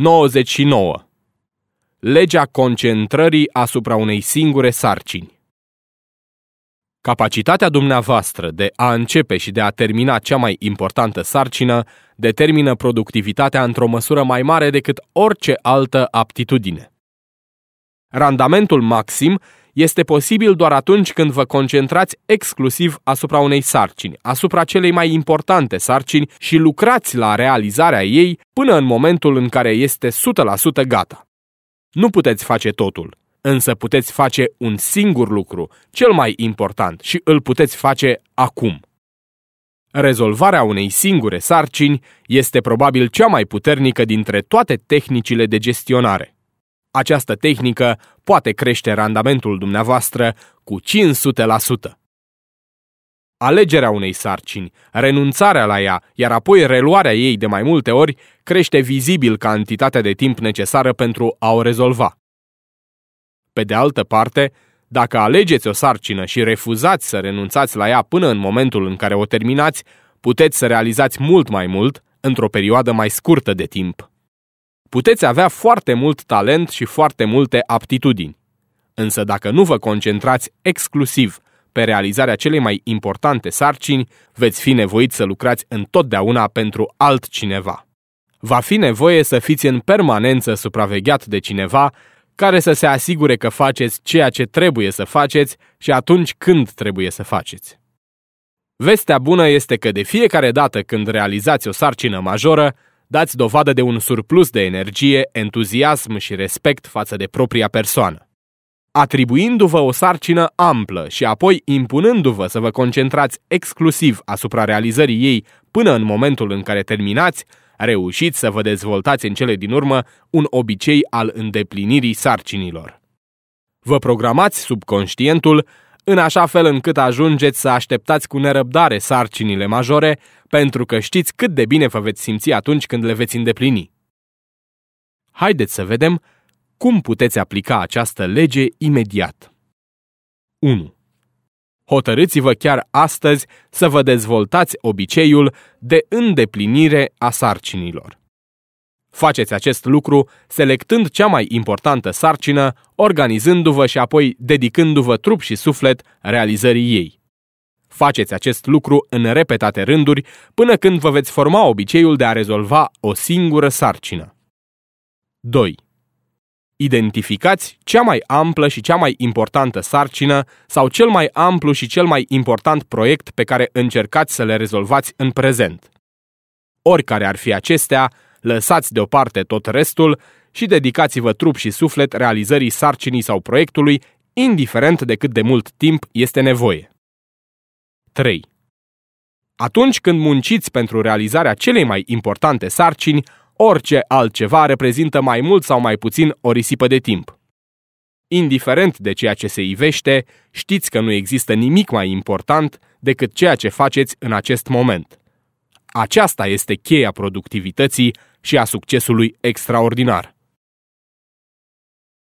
99. Legea concentrării asupra unei singure sarcini. Capacitatea dumneavoastră de a începe și de a termina cea mai importantă sarcină determină productivitatea într-o măsură mai mare decât orice altă aptitudine. Randamentul maxim este posibil doar atunci când vă concentrați exclusiv asupra unei sarcini, asupra celei mai importante sarcini și lucrați la realizarea ei până în momentul în care este 100% gata. Nu puteți face totul, însă puteți face un singur lucru, cel mai important, și îl puteți face acum. Rezolvarea unei singure sarcini este probabil cea mai puternică dintre toate tehnicile de gestionare. Această tehnică poate crește randamentul dumneavoastră cu 500%. Alegerea unei sarcini, renunțarea la ea, iar apoi reluarea ei de mai multe ori, crește vizibil cantitatea de timp necesară pentru a o rezolva. Pe de altă parte, dacă alegeți o sarcină și refuzați să renunțați la ea până în momentul în care o terminați, puteți să realizați mult mai mult într-o perioadă mai scurtă de timp. Puteți avea foarte mult talent și foarte multe aptitudini. Însă dacă nu vă concentrați exclusiv pe realizarea celei mai importante sarcini, veți fi nevoiți să lucrați întotdeauna pentru altcineva. Va fi nevoie să fiți în permanență supravegheat de cineva care să se asigure că faceți ceea ce trebuie să faceți și atunci când trebuie să faceți. Vestea bună este că de fiecare dată când realizați o sarcină majoră, dați dovadă de un surplus de energie, entuziasm și respect față de propria persoană. Atribuindu-vă o sarcină amplă și apoi impunându-vă să vă concentrați exclusiv asupra realizării ei până în momentul în care terminați, reușiți să vă dezvoltați în cele din urmă un obicei al îndeplinirii sarcinilor. Vă programați subconștientul în așa fel încât ajungeți să așteptați cu nerăbdare sarcinile majore, pentru că știți cât de bine vă veți simți atunci când le veți îndeplini. Haideți să vedem cum puteți aplica această lege imediat. 1. Hotărâți-vă chiar astăzi să vă dezvoltați obiceiul de îndeplinire a sarcinilor. Faceți acest lucru selectând cea mai importantă sarcină, organizându-vă și apoi dedicându-vă trup și suflet realizării ei. Faceți acest lucru în repetate rânduri până când vă veți forma obiceiul de a rezolva o singură sarcină. 2. Identificați cea mai amplă și cea mai importantă sarcină sau cel mai amplu și cel mai important proiect pe care încercați să le rezolvați în prezent. Oricare ar fi acestea, lăsați deoparte tot restul și dedicați-vă trup și suflet realizării sarcinii sau proiectului, indiferent de cât de mult timp este nevoie. 3. Atunci când munciți pentru realizarea celei mai importante sarcini, orice altceva reprezintă mai mult sau mai puțin o risipă de timp. Indiferent de ceea ce se ivește, știți că nu există nimic mai important decât ceea ce faceți în acest moment. Aceasta este cheia productivității și a succesului extraordinar.